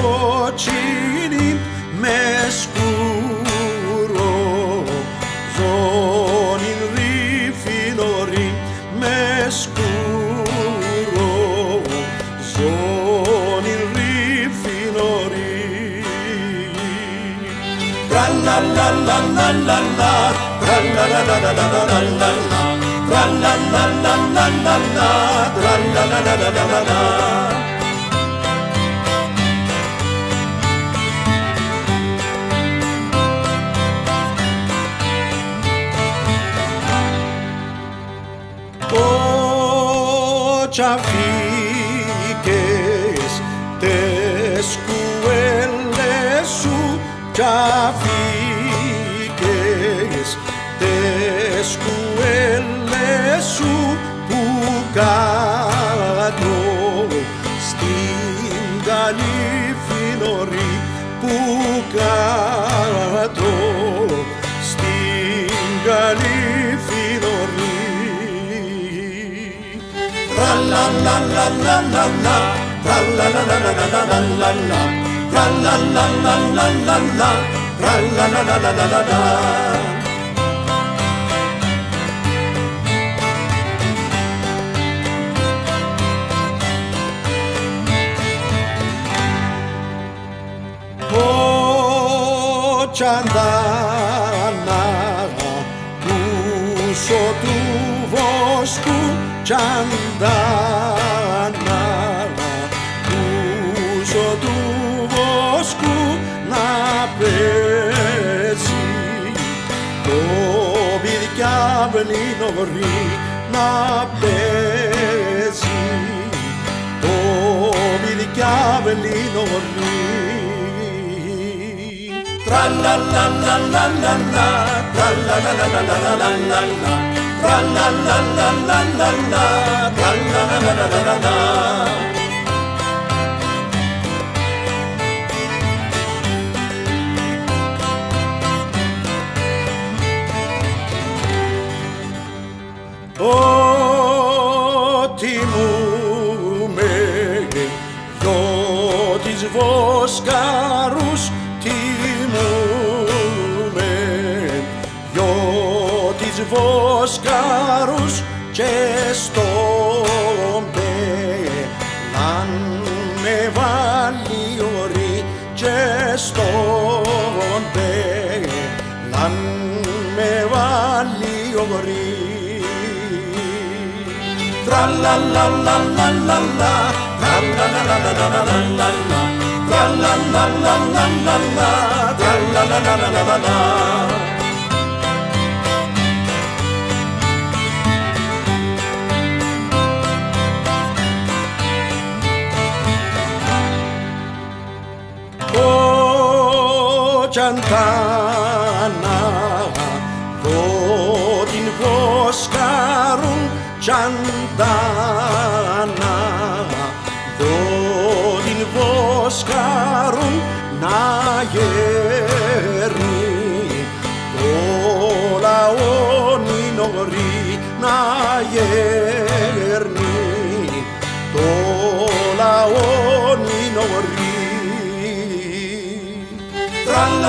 κότσινη με σκούρο ζώνη διφυλωρή με σκούρο ζώνη διφυλωρή Τρα λα λα λα λα λα λα Τρα λα λα λα λα λα λα λα Tra la la la la la la, tra la la la la la la la. chafiques, te escueles su chafiques. Ο τσαντάνα του σωτού βοσκού τσαντάνα πούσο του βοσκού να πέσει. Το πηδικιά νωρί να πέσει. Το πηδικιά νωρί Tra la la la la la la, tra la la la la la la la la, ότι μου με δυο της βοσκάς της βοσκαρούς και στον πελάν με βάλει ορί και στον πελάν με βάλει ορί Tra Τσαντάνα, δω την βοσκαρούν Τσαντάνα, δω την βοσκαρούν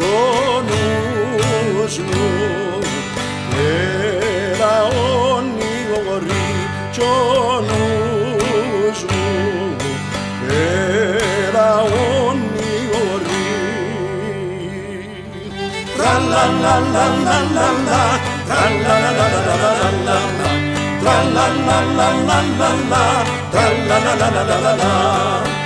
ο νους μου. Ελαόν ηγορή κι ο νους μου. Ελαόν ηγορή Τα λα λα λα λα λα λα Τα λα λα λα λα λα λα Τα Τρα λα λα λα λα λα λα λα λα λα